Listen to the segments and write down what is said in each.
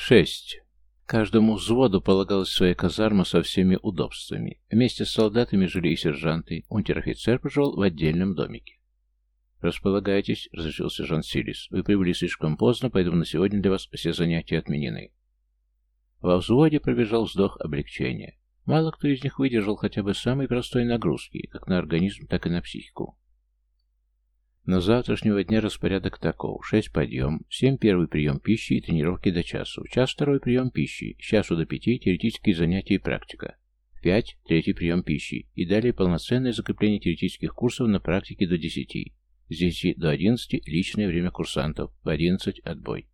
Шесть. Каждому взводу полагалась своя казарма со всеми удобствами. Вместе с солдатами жили и сержанты. Унтер-офицер проживал в отдельном домике. «Располагайтесь», — разрешил сержант Силис. «Вы прибыли слишком поздно, поэтому на сегодня для вас все занятия отменены». Во взводе пробежал вздох облегчения. Мало кто из них выдержал хотя бы самой простой нагрузки, как на организм, так и на психику. Но завтрашнего дня распорядок таков. Шесть подъем, семь первый прием пищи и тренировки до часу, час второй прием пищи, с часу до пяти теоретические занятия и практика, пять третий прием пищи и далее полноценное закрепление теоретических курсов на практике до десяти, с десяти до одиннадцати личное время курсантов, в одиннадцать отбой.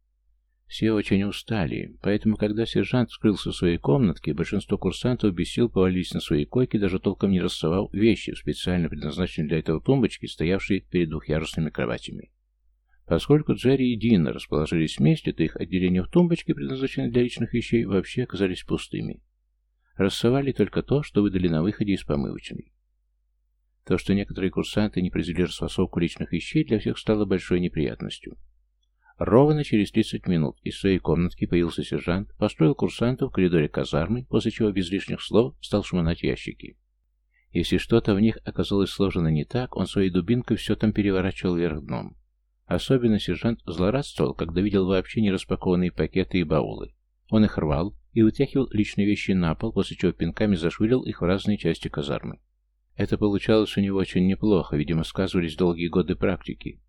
Все очень устали, поэтому, когда сержант скрылся в своей комнатке, большинство курсантов без сил повалились на свои койки, даже толком не расставал вещи, специально предназначенные для этого тумбочки, стоявшие перед двухъярусными кроватями. Поскольку Джерри и Дина расположились вместе, то их отделения в тумбочке, предназначенные для личных вещей, вообще оказались пустыми. Рассовали только то, что выдали на выходе из помывочной. То, что некоторые курсанты не произвели расфасовку личных вещей, для всех стало большой неприятностью. Ровно через 30 минут из своей комнатки появился сержант, построил курсантов в коридоре казармы, после чего без лишних слов стал шмонать ящики. Если что-то в них оказалось сложено не так, он своей дубинкой все там переворачивал вверх дном. Особенно сержант злорадствовал, когда видел вообще не распакованные пакеты и баулы. Он их рвал и вытягивал личные вещи на пол, после чего пинками зашвырил их в разные части казармы. Это получалось у него очень неплохо, видимо, сказывались долгие годы практики.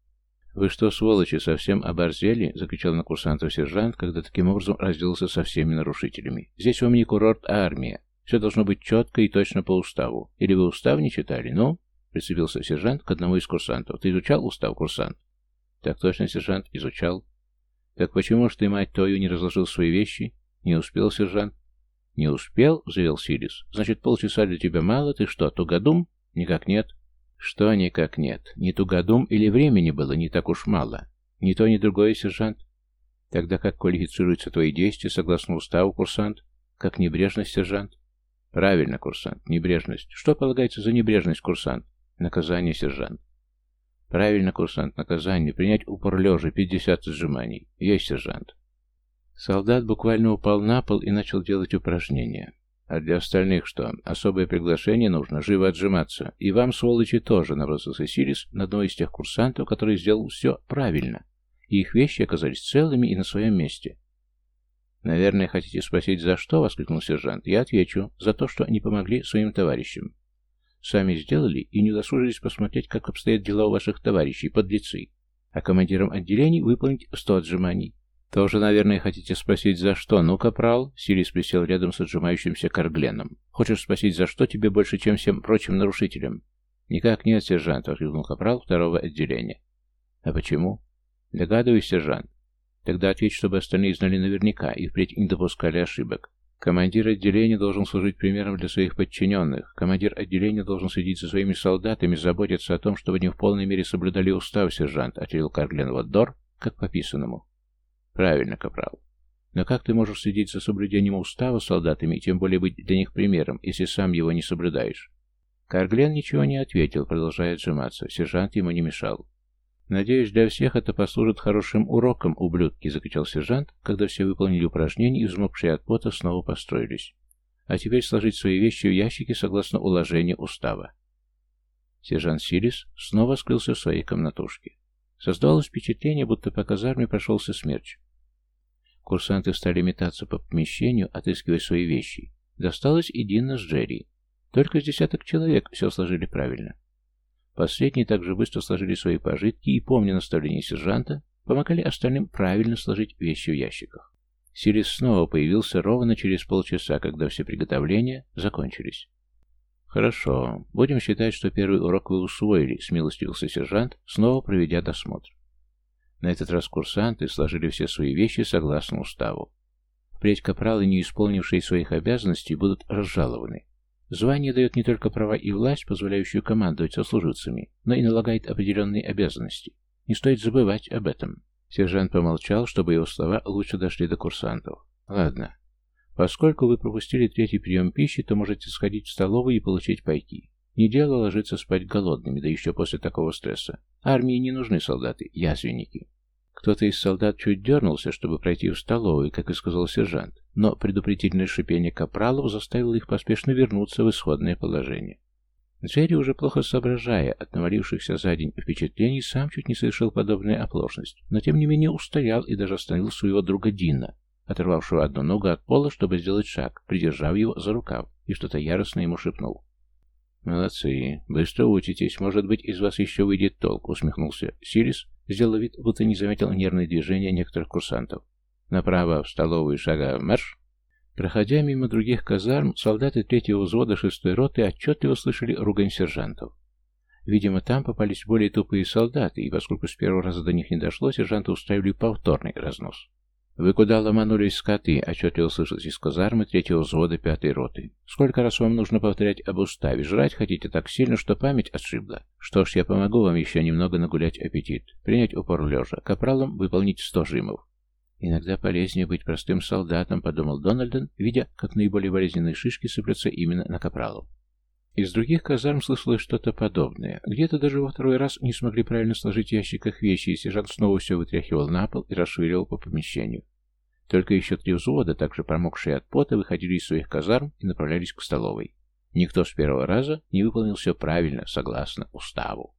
«Вы что, сволочи, совсем оборзели?» — закричал на курсантов сержант, когда таким образом разделался со всеми нарушителями. «Здесь вам не курорт, а армия. Все должно быть четко и точно по уставу. Или вы устав не читали? Ну?» — прицепился сержант к одному из курсантов. «Ты изучал устав, курсант?» «Так точно, сержант, изучал». «Так почему ж ты, мать твою, не разложил свои вещи?» «Не успел, сержант». «Не успел?» — заявил Сирис. «Значит, полчаса для тебя мало? Ты что, тугодум?» «Никак нет». Что никак нет. Ни тугодум или времени было не так уж мало. Ни то, ни другое, сержант. Тогда как квалифицируются твои действия согласно уставу, курсант? Как небрежность, сержант? Правильно, курсант, небрежность. Что полагается за небрежность, курсант? Наказание, сержант. Правильно, курсант, наказание. Принять упор лежа, 50 сжиманий. Есть, сержант. Солдат буквально упал на пол и начал делать упражнения. А для остальных что? Особое приглашение нужно, живо отжиматься. И вам, сволочи, тоже, набросился Сирис на одного из тех курсантов, который сделал все правильно. И их вещи оказались целыми и на своем месте. «Наверное, хотите спросить, за что?» — воскликнул сержант. «Я отвечу. За то, что не помогли своим товарищам. Сами сделали и не удосужились посмотреть, как обстоят дела у ваших товарищей, подлецы. А командирам отделений выполнить сто отжиманий. «Тоже, наверное, хотите спросить, за что? Ну, капрал!» Сирис присел рядом с отжимающимся Каргленом. «Хочешь спросить, за что тебе больше, чем всем прочим нарушителям?» «Никак нет, сержант», — воскликнул капрал второго отделения. «А почему?» «Догадываюсь, сержант. Тогда ответь, чтобы остальные знали наверняка и впредь не допускали ошибок. Командир отделения должен служить примером для своих подчиненных. Командир отделения должен следить за своими солдатами, заботиться о том, чтобы они в полной мере соблюдали устав, сержант», — ответил Карглен Ваддор, как пописанному. Правильно, капрал. Но как ты можешь следить за соблюдением устава солдатами и тем более быть для них примером, если сам его не соблюдаешь? Карглен ничего не ответил, продолжая отжиматься. Сержант ему не мешал. «Надеюсь, для всех это послужит хорошим уроком, ублюдки!» — закричал сержант, когда все выполнили упражнения и, взмокшие от пота, снова построились. «А теперь сложить свои вещи в ящики согласно уложению устава». Сержант Силис снова скрылся в своей комнатушке. Создавалось впечатление, будто по казарме прошелся смерч. Курсанты стали метаться по помещению, отыскивая свои вещи. Досталось и Дина с Джерри. Только с десяток человек все сложили правильно. Последние также быстро сложили свои пожитки и, помня наставление сержанта, помогали остальным правильно сложить вещи в ящиках. Сирис снова появился ровно через полчаса, когда все приготовления закончились. «Хорошо. Будем считать, что первый урок вы усвоили», — смилостивился сержант, снова проведя досмотр. На этот раз курсанты сложили все свои вещи согласно уставу. Впредь капралы, не исполнившие своих обязанностей, будут разжалованы. Звание дает не только права и власть, позволяющую командовать сослуживцами, но и налагает определенные обязанности. Не стоит забывать об этом. Сержант помолчал, чтобы его слова лучше дошли до курсантов. «Ладно. Поскольку вы пропустили третий прием пищи, то можете сходить в столовую и получить пайки. Не дело ложиться спать голодными, да еще после такого стресса. Армии не нужны солдаты, язвенники. Кто-то из солдат чуть дернулся, чтобы пройти в столовую, как и сказал сержант, но предупредительное шипение капралов заставило их поспешно вернуться в исходное положение. Джерри, уже плохо соображая от навалившихся за день впечатлений, сам чуть не совершил подобную оплошность, но тем не менее устоял и даже остановил своего друга Дина, оторвавшего одну ногу от пола, чтобы сделать шаг, придержав его за рукав, и что-то яростно ему шепнул. «Молодцы, быстро учитесь, может быть, из вас еще выйдет толк», — усмехнулся Сирис, сделал вид, будто не заметил нервные движения некоторых курсантов. «Направо, в столовую, шага, марш!» Проходя мимо других казарм, солдаты третьего взвода шестой роты отчетливо слышали ругань сержантов. Видимо, там попались более тупые солдаты, и поскольку с первого раза до них не дошло, сержанты устраивали повторный разнос. «Вы куда ломанулись, скоты?» — отчетливо слышалось из казармы третьего взвода пятой роты. «Сколько раз вам нужно повторять об уставе? Жрать хотите так сильно, что память отшибла? Что ж, я помогу вам еще немного нагулять аппетит. Принять упор лежа. Капралом выполнить сто жимов». «Иногда полезнее быть простым солдатом», — подумал Дональден, видя, как наиболее болезненные шишки сыплются именно на капралов. Из других казарм слышалось что-то подобное. Где-то даже во второй раз не смогли правильно сложить в ящиках вещи, и сержант снова все вытряхивал на пол и расшвыривал по помещению. Только еще три взвода, также промокшие от пота, выходили из своих казарм и направлялись к столовой. Никто с первого раза не выполнил все правильно, согласно уставу.